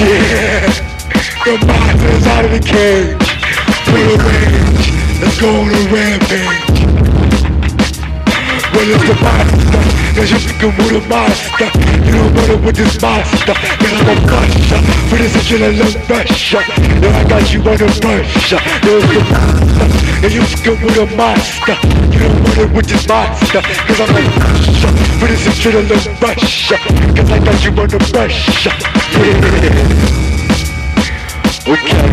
Yeah, the monster's out of the cage. Full of rage, let's go on a rampage. Well, it's the monster, cause you're fucking with a monster. You don't wanna with this monster, then I'm a crusher. For this adrenaline rusher, yeah, I got you on under pressure. There's the monster, and you fucking with a monster. You don't wanna with this monster, cause I'm a crusher. For this adrenaline rusher, cause I got you under pressure. Yeah. Okay,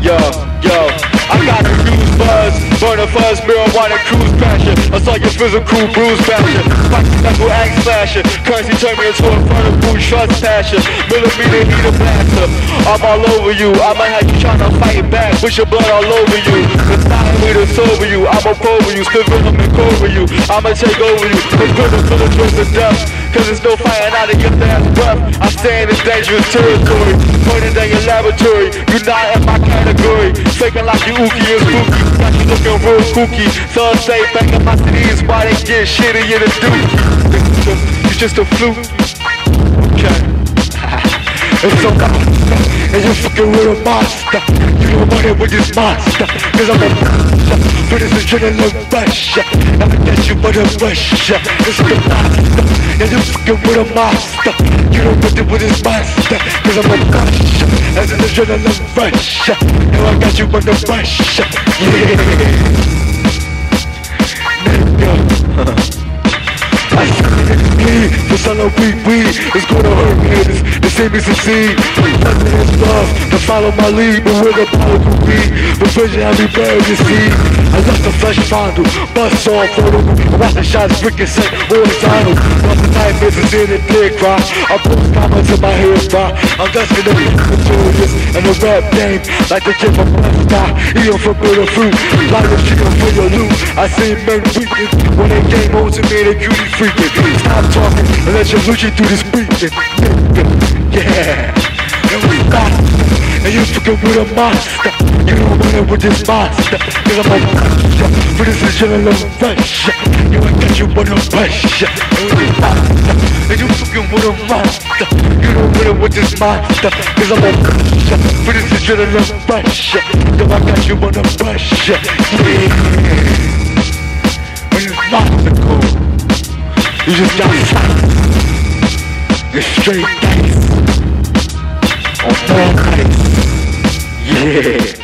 yo, yo, I got a news buzz, burn a fuzz, marijuana cruise passion. I saw your physical bruise passion, spicy knuckle axe. Currency turned me into a vertical trust passion. Millimeter heater blaster, I'm all over you. I might have you trying to fight back, with your blood all over you. It's not me to sober you, I'ma over you, spit venom and cover you. I'ma take over you, put venom to the throat of death. Cause there's no fighting out of your last breath. I stand in dangerous territory, pointing down your laboratory. You not in my category, faking like you ookie and spooky. Got you looking real kooky. So I say back in my city is why they get in the dude. You just a fluke. Okay. It's so monster, and you're fucking with a monster. You want it with this monster, cause I'm a monster. For this adrenaline rush, I'ma get you with a rush. It's the monster, and you fucking with a monster. You don't want it with this monster, cause I'm a monster. That's an adrenaline rush. Now I got you on the rush. Yeah. Son of weak weed It's gonna hurt niggas to see me succeed. Nothing is love to follow my lead, but with a bottle of weed, The vision I be buried you see. I left the flesh fondle, bust off photo, watch the shots freaking set horizontal. Once the knife is in the dick cry, I post comments in my head cry. I'm dusting the materials and the rap game, like the kid from West Side, eating forbidden fruit, like a chicken for your loot. I see men weaken when they game on to me, they cutie freaking. Stop talking and let your Lucci do this breathing. Yeah, and we monster, and you fucking with a monster. You don't want it with this monster, cause I'm a monster. For this adrenaline rush, you ain't got you on a rush. And we monster, and you fucking with a monster. You don't want it with this monster, cause I'm a monster. For this adrenaline rush, yo, I got you on a rush. Yeah, and it's monster you just got sight. You're straight dice. On all nights. Yeah.